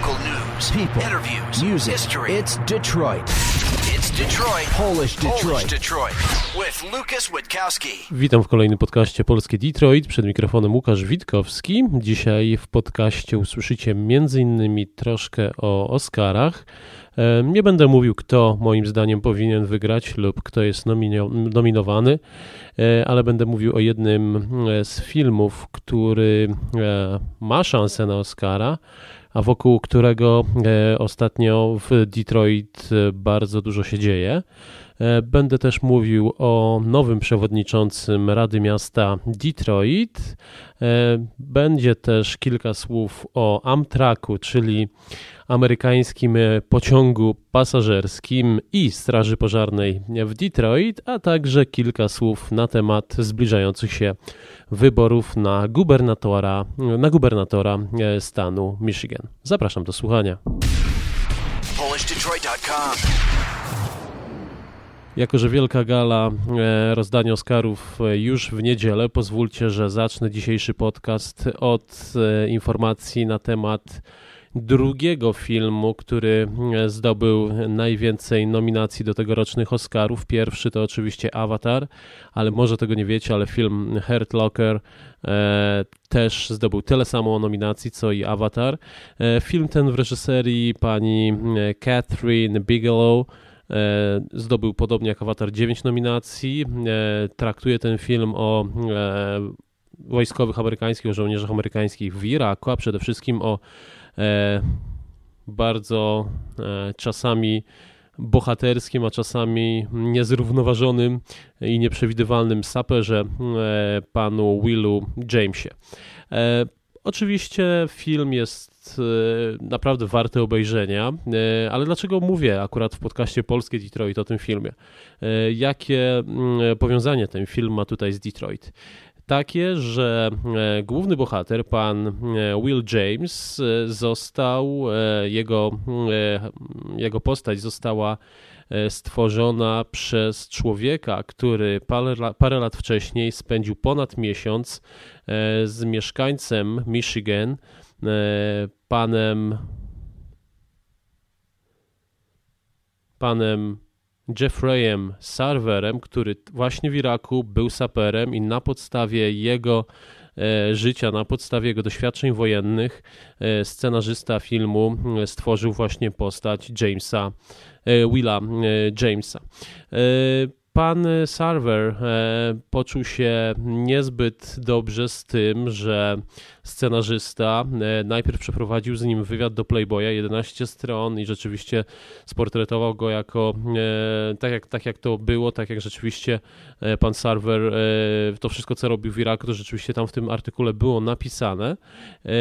Local news, People, interviews, music. history. It's Detroit. It's Detroit. Polish Detroit. Polish Detroit. With Lucas Witkowski. Witam w kolejnym podcaście Polskie Detroit. Przed mikrofonem Łukasz Witkowski. Dzisiaj w podcaście usłyszycie m.in. troszkę o Oscarach. E, Nie będę mówił, kto moim zdaniem powinien wygrać lub kto jest nominio- nominowany, e, ale będę mówił o jednym e, z filmów, który ma szansę na Oscara, a wokół którego e, ostatnio w Detroit e, bardzo dużo się dzieje. E, Będę też mówił o nowym przewodniczącym Rady Miasta Detroit. E, Będzie też kilka słów o Amtraku, czyli amerykańskim e, pociągu pasażerskim i Straży Pożarnej w Detroit, a także kilka słów na temat zbliżających się wyborów na gubernatora, na gubernatora stanu Michigan. Zapraszam do słuchania. Jako, że wielka gala e, rozdania Oscarów e, już w niedzielę, pozwólcie, że zacznę dzisiejszy podcast od e, informacji na temat drugiego filmu, który zdobył najwięcej nominacji do tegorocznych Oscarów. Pierwszy to oczywiście Avatar, ale może tego nie wiecie, ale film Hurt Locker też zdobył tyle samo nominacji, co i Avatar. Film ten w reżyserii pani Catherine Bigelow Zdobył podobnie jak Avatar 9 nominacji. E, Traktuje ten film o e, wojskowych amerykańskich, o żołnierzach amerykańskich w Iraku, a przede wszystkim o e, bardzo e, czasami bohaterskim, a czasami niezrównoważonym i nieprzewidywalnym saperze e, panu Willu Jamesie. E, Oczywiście film jest e, naprawdę warty obejrzenia, e, ale dlaczego mówię akurat w podcaście Polskie Detroit o tym filmie? E, Jakie mm, powiązanie ten film ma tutaj z Detroit? Takie, że główny bohater, pan Will James, został, jego, jego postać została stworzona przez człowieka, który parę, la- parę lat wcześniej spędził ponad miesiąc z mieszkańcem Michigan, panem panem Jeffreyem Sarverem, który właśnie w Iraku był saperem i na podstawie jego e, życia, na podstawie jego doświadczeń wojennych, e, scenarzysta filmu e, stworzył właśnie postać Jamesa, e, Willa e, Jamesa. Pan Sarver e, poczuł się niezbyt dobrze z tym, że scenarzysta e, najpierw przeprowadził z nim wywiad do Playboya, 11 stron i rzeczywiście sportretował go jako e, tak jak, tak jak to było, tak jak rzeczywiście pan Sarver to wszystko co robił w Iraku, to rzeczywiście tam w tym artykule było napisane,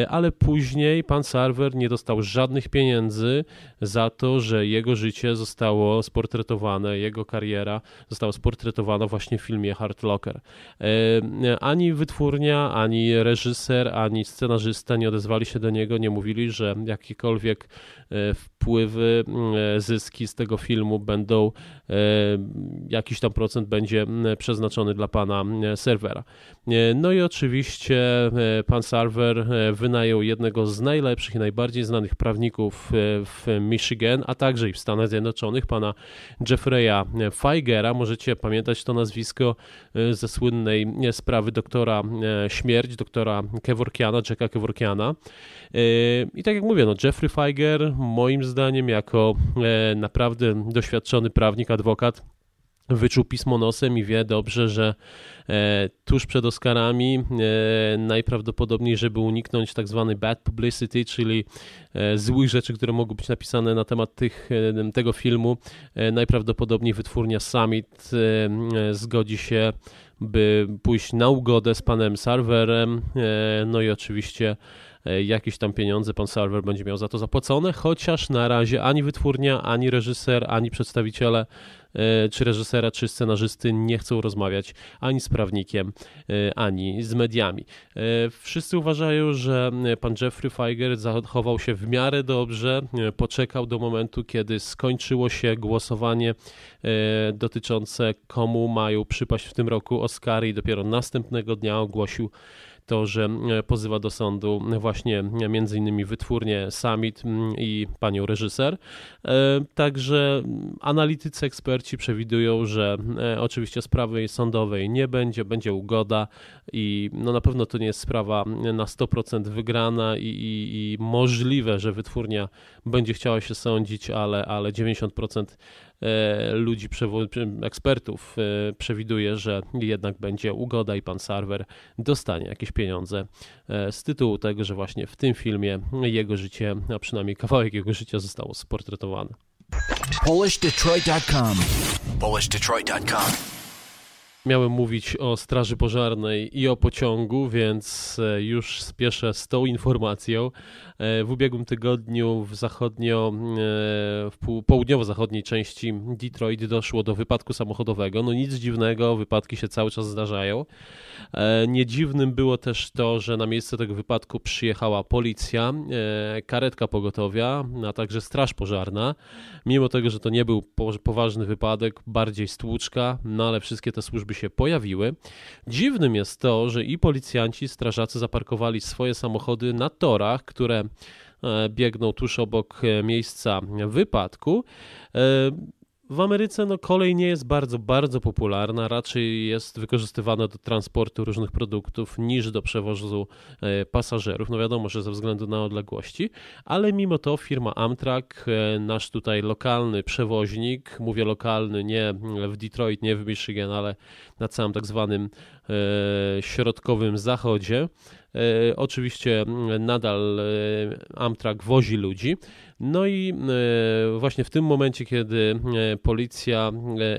ale później pan Sarver nie dostał żadnych pieniędzy za to, że jego życie zostało sportretowane, jego kariera została sportretowana właśnie w filmie Hard Locker. E, Ani wytwórnia, ani reżyser, ani scenarzysta nie odezwali się do niego, nie mówili, że jakiekolwiek e, wpływy, e, zyski z tego filmu będą, jakiś tam procent będzie przeznaczony dla pana serwera. No i oczywiście pan Sarver e, wynajął jednego z najlepszych i najbardziej znanych prawników w Michigan, a także i w Stanach Zjednoczonych, pana Jeffreya Feigera. Możecie pamiętać to nazwisko e, ze słynnej e, sprawy doktora e, śmierć, doktora Kevorkiana, Jacka Kevorkiana. I tak jak mówię, no Jeffrey Feiger moim zdaniem jako naprawdę doświadczony prawnik, adwokat wyczuł pismo nosem i wie dobrze, że e, tuż przed Oscarami e, najprawdopodobniej, żeby uniknąć tak zwanej bad publicity, czyli e, złych rzeczy, które mogą być napisane na temat tych, tego filmu, najprawdopodobniej wytwórnia Summit zgodzi się, by pójść na ugodę z panem Sarverem, e, no i oczywiście jakieś tam pieniądze pan Sarver będzie miał za to zapłacone, chociaż na razie ani wytwórnia, ani reżyser, ani przedstawiciele e, czy reżysera, czy scenarzysty nie chcą rozmawiać ani z prawnikiem, e, ani z mediami. E, Wszyscy uważają, że e, pan Jeffrey Feiger zachował się w miarę dobrze, e, poczekał do momentu, kiedy skończyło się głosowanie e, dotyczące komu mają przypaść w tym roku Oscary i dopiero następnego dnia ogłosił to, że pozywa do sądu właśnie między innymi wytwórnię Summit i panią reżyser. Także analitycy, eksperci przewidują, że oczywiście sprawy sądowej nie będzie, będzie ugoda i no na pewno to nie jest sprawa na 100% wygrana i, i, i możliwe, że wytwórnia będzie chciała się sądzić, ale, ale 90% e, ludzi, ekspertów e, przewiduje, że jednak będzie ugoda i pan Sarver dostanie jakieś pieniądze e, z tytułu tego, że właśnie w tym filmie jego życie, a przynajmniej kawałek jego życia zostało sportretowane. PolishDetroit.com PolishDetroit.com Miałem mówić o Straży Pożarnej i o pociągu, więc e, już spieszę z tą informacją. E, w ubiegłym tygodniu w zachodnio, e, w południowo-zachodniej części Detroit doszło do wypadku samochodowego. No nic dziwnego, wypadki się cały czas zdarzają. Nie dziwnym było też to, że na miejsce tego wypadku przyjechała policja, karetka pogotowia, a także straż pożarna. Mimo tego, że to nie był poważny wypadek, bardziej stłuczka, no ale wszystkie te służby się pojawiły. Dziwnym jest to, że i policjanci, strażacy zaparkowali swoje samochody na torach, które e, biegną tuż obok e, miejsca wypadku. E, w Ameryce no, kolej nie jest bardzo, bardzo popularna, raczej jest wykorzystywana do transportu różnych produktów niż do przewozu e, pasażerów. No wiadomo, że ze względu na odległości, ale mimo to firma Amtrak, e, nasz tutaj lokalny przewoźnik, mówię lokalny nie w Detroit, nie w Michigan, ale na całym tak zwanym e, środkowym zachodzie, E, oczywiście nadal e, Amtrak wozi ludzi. No i e, właśnie w tym momencie, kiedy policja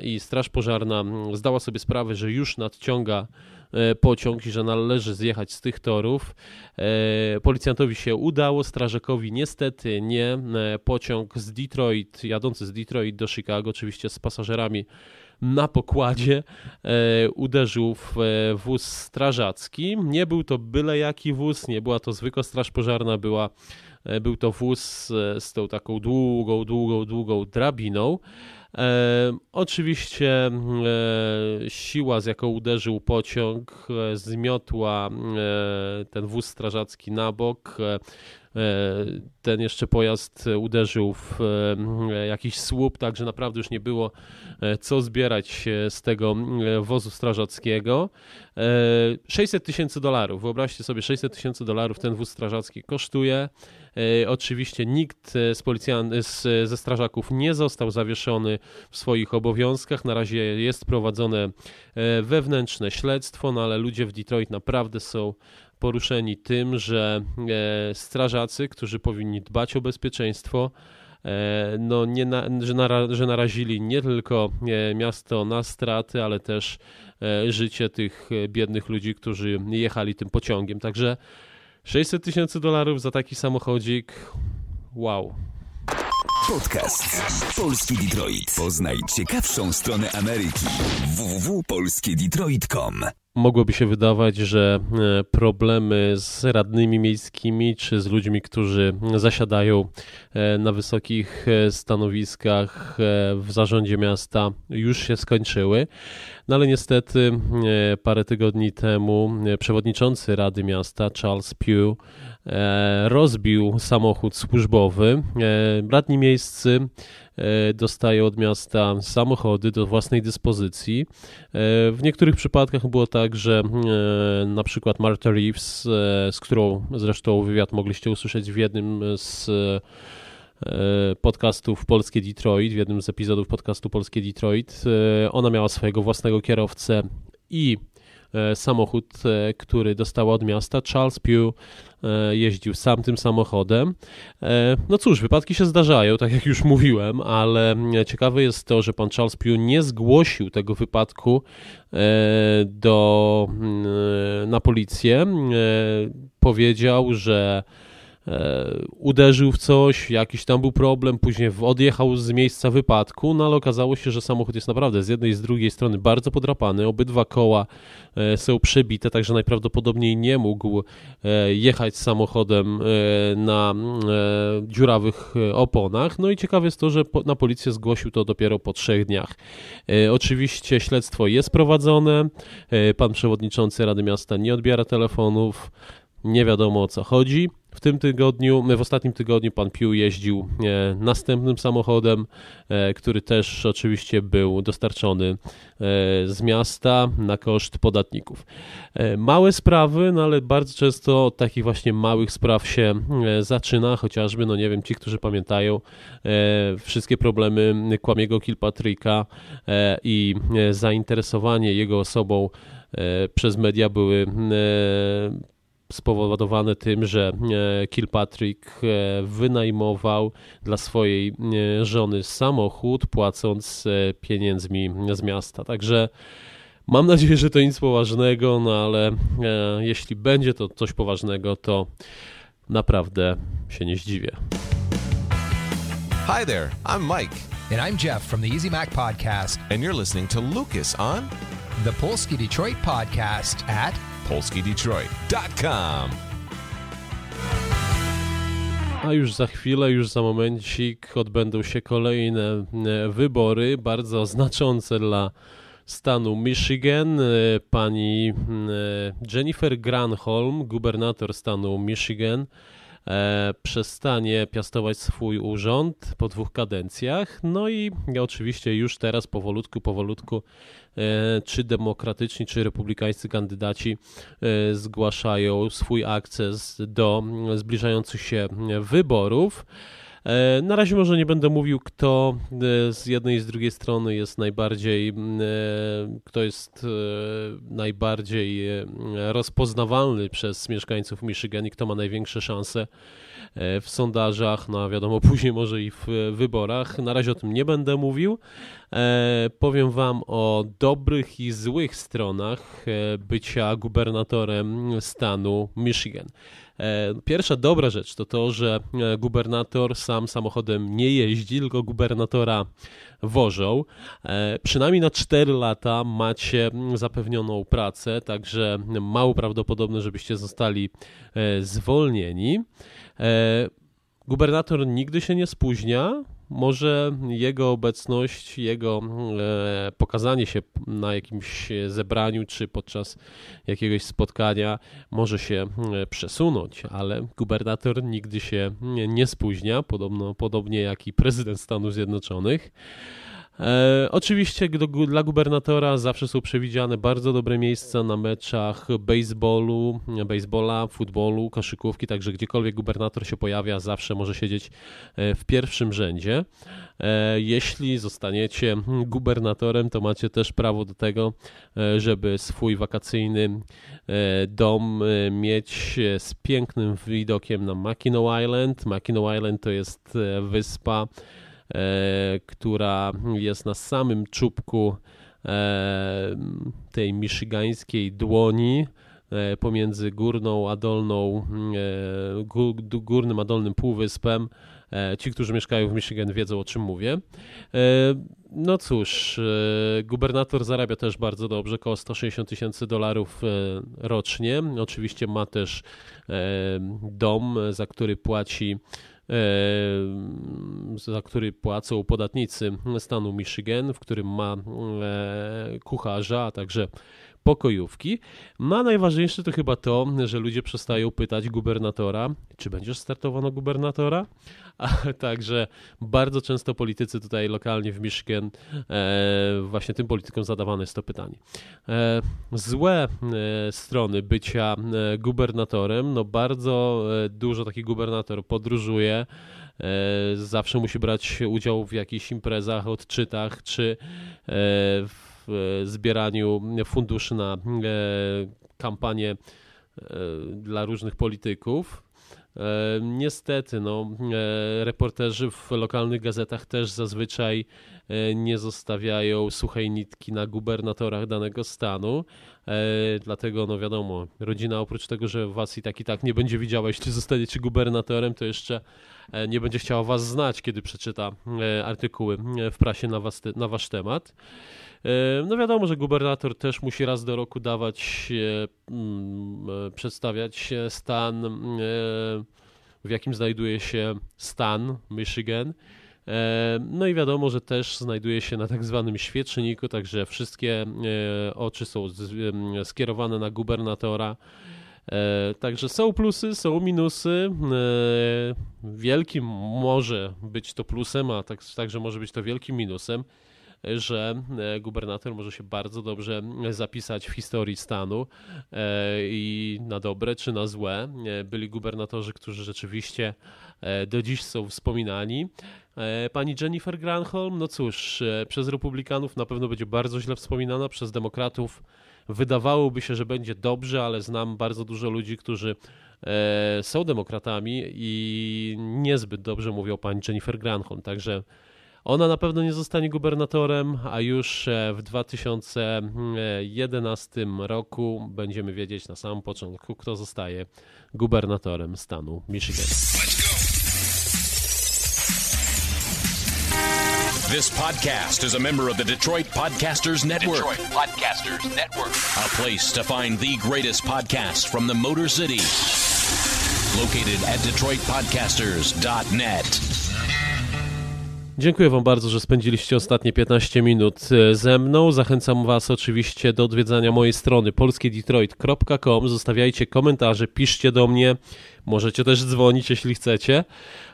i Straż Pożarna zdała sobie sprawę, że już nadciąga pociąg i że należy zjechać z tych torów. Policjantowi się udało, strażakowi niestety nie. Pociąg z Detroit, jadący z Detroit do Chicago, oczywiście z pasażerami na pokładzie e, uderzył w e, wóz strażacki. Nie był to byle jaki wóz, nie była to zwykła straż pożarna, była, e, był to wóz z tą taką długą, długą, długą drabiną. E, oczywiście e, siła, z jaką uderzył pociąg, e, zmiotła ten wóz strażacki na bok. Ten jeszcze pojazd uderzył w jakiś słup, także naprawdę już nie było co zbierać z tego wozu strażackiego. 600 tysięcy dolarów, wyobraźcie sobie, 600 tysięcy dolarów ten wóz strażacki kosztuje. E, oczywiście nikt z policjan- z, ze strażaków nie został zawieszony w swoich obowiązkach. Na razie jest prowadzone e, wewnętrzne śledztwo, no ale ludzie w Detroit naprawdę są poruszeni tym, że e, strażacy, którzy powinni dbać o bezpieczeństwo, no nie na, że, nara, że narazili nie tylko miasto na straty, ale też życie tych biednych ludzi, którzy jechali tym pociągiem. Także 600 tysięcy dolarów za taki samochodzik. Wow. Podcast Polski Detroit. Poznaj ciekawszą stronę Ameryki. www.polskiedetroit.com Mogłoby się wydawać, że e, problemy z radnymi miejskimi czy z ludźmi, którzy zasiadają e, na wysokich e, stanowiskach w zarządzie miasta, już się skończyły. No ale niestety parę tygodni temu przewodniczący Rady Miasta Charles Pugh rozbił samochód służbowy. Radni miejscy E, dostaje od miasta samochody do własnej dyspozycji. E, w niektórych przypadkach było tak, że e, na przykład Martha Reeves, z którą zresztą wywiad mogliście usłyszeć w jednym z podcastów Polskie Detroit, w jednym z epizodów podcastu Polskie Detroit. Ona miała swojego własnego kierowcę i E, samochód, e, który dostała od miasta. Charles Pugh e, jeździł sam tym samochodem. No cóż, wypadki się zdarzają, tak jak już mówiłem, ale ciekawe jest to, że pan Charles Pugh nie zgłosił tego wypadku do, na policję. Powiedział, że e, uderzył w coś, jakiś tam był problem, później odjechał z miejsca wypadku, no ale okazało się, że samochód jest naprawdę z jednej i z drugiej strony bardzo podrapany, obydwa koła e, są przebite, także najprawdopodobniej nie mógł e, jechać samochodem e, na e, dziurawych e, oponach. No i ciekawe jest to, że na policję zgłosił to dopiero po trzech dniach. E, oczywiście śledztwo jest prowadzone, e, pan przewodniczący Rady Miasta nie odbiera telefonów, nie wiadomo o co chodzi. W tym tygodniu, w ostatnim tygodniu pan Piu jeździł e, następnym samochodem, e, który też oczywiście był dostarczony e, z miasta na koszt podatników. Małe sprawy, no ale bardzo często od takich właśnie małych spraw się zaczyna, chociażby, no nie wiem, ci, którzy pamiętają wszystkie problemy Kłamiego Kilpatricka e, i zainteresowanie jego osobą przez media były spowodowane tym, że e, Kilpatrick e, wynajmował dla swojej e, żony samochód, płacąc pieniędzmi z miasta. Także mam nadzieję, że to nic poważnego, no ale jeśli będzie to coś poważnego, to naprawdę się nie zdziwię. Hi there, I'm Mike, And I'm Jeff from the Easy Mac Podcast, and you're listening to Lucas on the Polski Detroit Podcast at PolskiDetroit.com. A już za chwilę, już za momencik odbędą się kolejne e, wybory, bardzo znaczące dla stanu Michigan. E, Pani e, Jennifer Granholm, gubernator stanu Michigan, przestanie piastować swój urząd po dwóch kadencjach. No i oczywiście już teraz powolutku, powolutku e, czy demokratyczni, czy republikańscy kandydaci e, zgłaszają swój akces do mm, zbliżających się wyborów. E, Na razie może nie będę mówił, kto e, z jednej i z drugiej strony jest najbardziej, e, kto jest najbardziej rozpoznawalny przez mieszkańców Michigan i kto ma największe szanse w sondażach, no wiadomo, później może i w wyborach. Na razie o tym nie będę mówił. Powiem Wam o dobrych i złych stronach bycia gubernatorem stanu Michigan. E, Pierwsza dobra rzecz to to, że e, gubernator sam samochodem nie jeździ, tylko gubernatora wożą. E, Przynajmniej na 4 lata macie zapewnioną pracę, także mało prawdopodobne, żebyście zostali zwolnieni. Gubernator nigdy się nie spóźnia. Może jego obecność, jego e, pokazanie się na jakimś zebraniu czy podczas jakiegoś spotkania może się e, przesunąć, ale gubernator nigdy się nie, spóźnia, podobno, podobnie jak i prezydent Stanów Zjednoczonych. E, oczywiście do, dla gubernatora zawsze są przewidziane bardzo dobre miejsca na meczach baseballu, baseballa, futbolu, koszykówki, także gdziekolwiek gubernator się pojawia, zawsze może siedzieć e, w pierwszym rzędzie. E, jeśli zostaniecie gubernatorem, to macie też prawo do tego, e, żeby swój wakacyjny e, dom mieć z pięknym widokiem na Mackinac Island. Mackinac Island to jest wyspa, która jest na samym czubku e, tej michigańskiej dłoni e, pomiędzy górną a dolną, e, górnym a dolnym półwyspem. E, Ci, którzy mieszkają w Michigan wiedzą o czym mówię. E, No cóż, e, gubernator zarabia też bardzo dobrze, około 160 tysięcy dolarów e, rocznie. Oczywiście ma też e, dom, za który płaci e, za który płacą podatnicy stanu Michigan, w którym ma kucharza, a także pokojówki. No a najważniejsze to chyba to, że ludzie przestają pytać gubernatora, czy będziesz startował na gubernatora? A także bardzo często politycy tutaj lokalnie w Michigan, e, właśnie tym politykom zadawane jest to pytanie. E, złe e, strony bycia e, gubernatorem, no bardzo e, dużo taki gubernator podróżuje, e, zawsze musi brać udział w jakichś imprezach, odczytach, czy e, w zbieraniu funduszy na e, kampanię e, dla różnych polityków. E, Niestety, no, reporterzy w lokalnych gazetach też zazwyczaj nie zostawiają suchej nitki na gubernatorach danego stanu. Dlatego, no wiadomo, rodzina oprócz tego, że was i tak i tak nie będzie widziała, jeśli zostaniecie gubernatorem, to jeszcze nie będzie chciała was znać, kiedy przeczyta artykuły w prasie na, was, na wasz temat. No wiadomo, że gubernator też musi raz do roku dawać, mm, przedstawiać stan, w jakim znajduje się stan Michigan. No i wiadomo, że też znajduje się na tak zwanym świeczniku, także wszystkie oczy są skierowane na gubernatora. Także są plusy, są minusy. Wielkim może być to plusem, a tak, także może być to wielkim minusem że e, gubernator może się bardzo dobrze zapisać w historii stanu e, i na dobre czy na złe. E, byli gubernatorzy, którzy rzeczywiście do dziś są wspominani. Pani Jennifer Granholm, no cóż, przez republikanów na pewno będzie bardzo źle wspominana, przez demokratów wydawałoby się, że będzie dobrze, ale znam bardzo dużo ludzi, którzy są demokratami i niezbyt dobrze mówią pani Jennifer Granholm, także ona na pewno nie zostanie gubernatorem, a już e, w 2011 roku będziemy wiedzieć na samym początku, kto zostaje gubernatorem stanu Michigan. This podcast is a member of the Detroit Podcasters Network. Detroit Podcasters Network. A place to find the greatest podcasts from the Motor City. Located at DetroitPodcasters.net. Dziękuję Wam bardzo, że spędziliście ostatnie 15 minut e, ze mną. Zachęcam Was oczywiście do odwiedzania mojej strony polskiedetroit.com. Zostawiajcie komentarze, piszcie do mnie. Możecie też dzwonić, jeśli chcecie.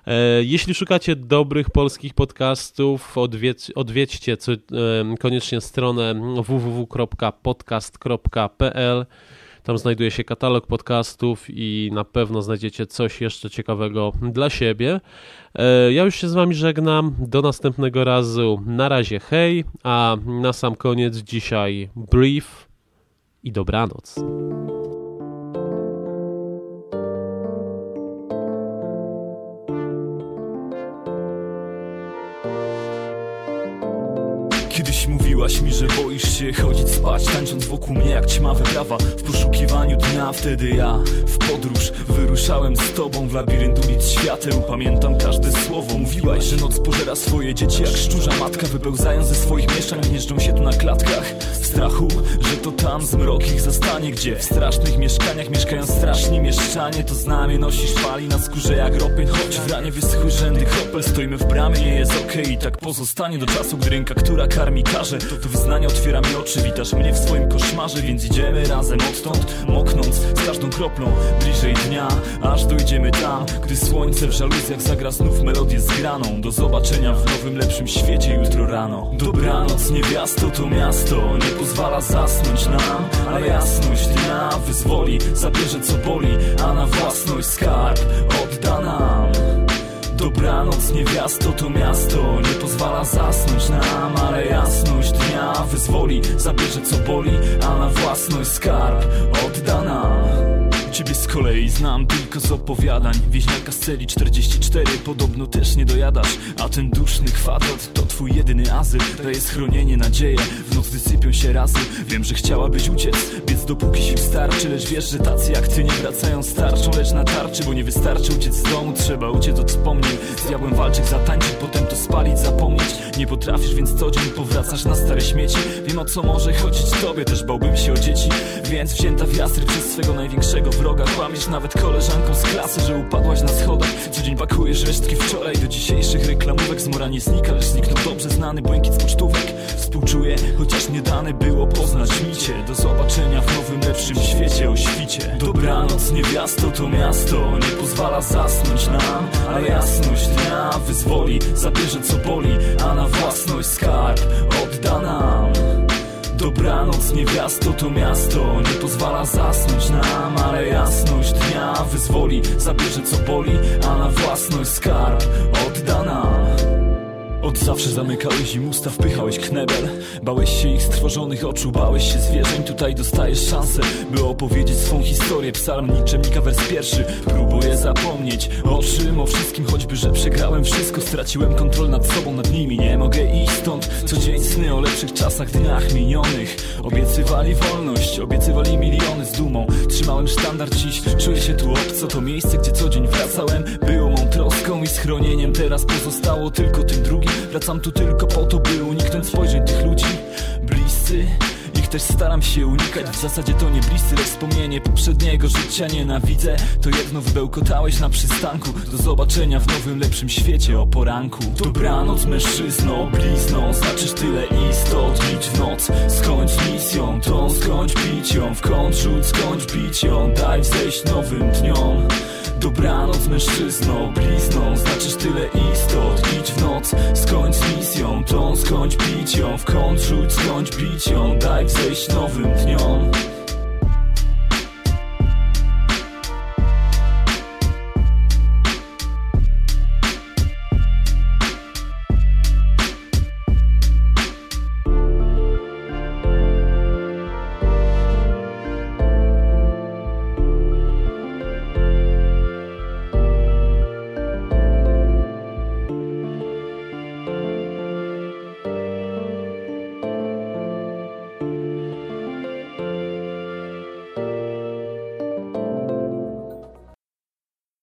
E, jeśli szukacie dobrych polskich podcastów, odwiedź, odwiedźcie koniecznie stronę www.podcast.pl. Tam znajduje się katalog podcastów i na pewno znajdziecie coś jeszcze ciekawego dla siebie. E, ja już się z Wami żegnam. Do następnego razu. Na razie hej, a na sam koniec dzisiaj brief i dobranoc. Mówiłaś mi, że boisz się chodzić spać Tańcząc wokół mnie jak ćma wyprawa. W poszukiwaniu dnia Wtedy ja w podróż wyruszałem z tobą W labirynt ulic świateł. Pamiętam każde słowo. Mówiłaś, że noc pożera swoje dzieci Jak szczurza matka Wypełzając ze swoich mieszkań Gnieżdżą się tu na klatkach. W strachu, że to tam zmrok ich zastanie Gdzie w strasznych mieszkaniach mieszkają straszni mieszczanie. To znamie nosisz pali na skórze jak ropy Choć w ranie wyschły rzędy kropel Stoimy w bramie, nie jest okej okay. I tak pozostanie do czasu, gdy ręka, która karmi każe To wyznanie otwiera mi oczy, witasz mnie w swoim koszmarze Więc idziemy razem odtąd, moknąc z każdą kroplą Bliżej dnia, aż dojdziemy tam Gdy słońce w żaluzjach zagra znów melodię zgraną. Do zobaczenia w nowym, lepszym świecie jutro rano. Dobranoc, niewiasto to miasto Nie pozwala zasnąć nam. Ale jasność dnia wyzwoli Zabierze co boli, a na własność skarb odda nam Dobranoc, niewiasto to miasto. Nie pozwala zasnąć nam Ale jasność dnia wyzwoli. Zabierze co boli, a na własność skarb odda nam Ciebie z kolei. Znam tylko z opowiadań Wieśniaka z celi 44 podobno też nie dojadasz A ten duszny kwadrat to twój jedyny azyl. Daje schronienie, nadzieję, w nocy sypią się razy Wiem, że chciałabyś uciec, więc dopóki sił starczy Lecz wiesz, że tacy jak ty nie wracają starczą Lecz na tarczy, bo nie wystarczy uciec z domu. Trzeba uciec od wspomnień. Z diabłem walczyć, zatańczyć, potem to spalić, zapomnieć. Nie potrafisz, więc co dzień powracasz na stare śmieci. Wiem o co może chodzić tobie, też bałbym się o dzieci. Więc wzięta w jasry przez swego największego wroga wroga Kłamiesz nawet koleżanką z klasy, że upadłaś na schodach. Co dzień pakujesz resztki wczoraj do dzisiejszych reklamówek. Z mora nie znika, lecz zniknął dobrze znany błękit z pocztówek. Współczuję, chociaż nie dane było poznać mi cię Do zobaczenia w nowym, lepszym świecie o świcie. Dobranoc, niewiasto to miasto Nie pozwala zasnąć nam, a jasność dnia wyzwoli Zabierze co boli, a na własność skarb odda nam Dobranoc, niewiasto to miasto. Nie pozwala zasnąć nam Ale jasność dnia wyzwoli. Zabierze co boli, a na własność skarb odda nam od zawsze zamykałeś im usta, wpychałeś knebel. Bałeś się ich stworzonych oczu, bałeś się zwierzeń. Tutaj dostajesz szansę, by opowiedzieć swą historię. Psalm niczemnika wers pierwszy. Próbuję zapomnieć O czym, o wszystkim, choćby, że przegrałem wszystko. Straciłem kontrolę nad sobą, nad nimi. Nie mogę iść stąd. Co dzień sny o lepszych czasach, dniach minionych. Obiecywali wolność, obiecywali miliony. Z dumą Trzymałem sztandar. Dziś, czuję się tu obco. To miejsce, gdzie co dzień wracałem. Było mą troską i schronieniem. Teraz pozostało tylko tym drugim Wracam tu tylko po to, by uniknąć spojrzeń tych ludzi Bliscy. Ich też staram się unikać W zasadzie to nie bliscy, lecz wspomnienie poprzedniego życia nienawidzę. To jedno wybełkotałeś na przystanku Do zobaczenia w nowym, lepszym świecie o poranku. Dobranoc mężczyzno, blizną Znaczysz tyle istot, licz w noc. Skończ misją, tą skończ ją W kąt rzuć, skończ bić ją Daj wzejść nowym dniom Dobranoc mężczyzno, blizną Znaczysz tyle istot, idź w noc Skończ z misją, tą skończ ją W rzuć, skończ ją Daj wzejść nowym dniom